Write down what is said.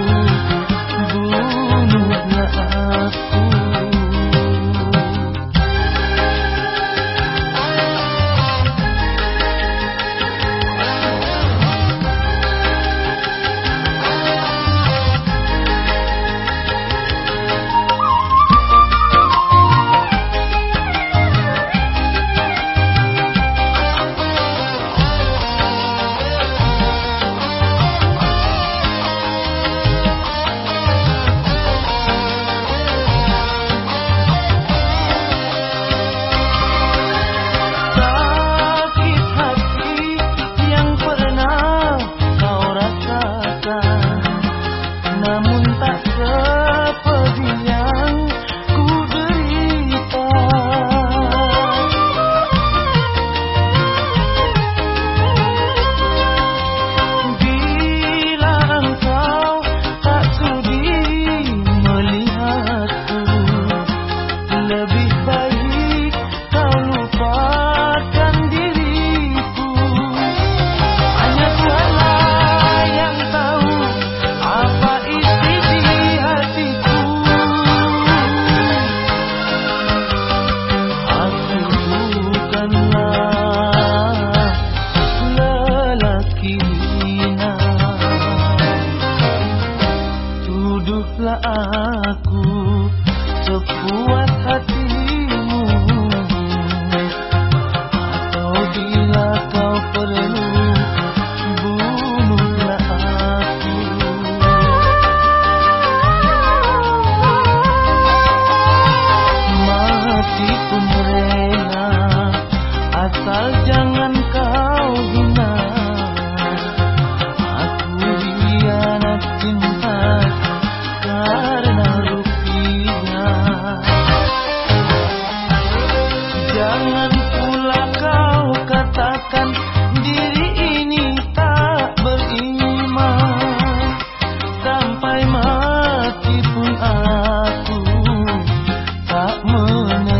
love. the. diri ini tak beriman. Sampai mati pun aku tak menang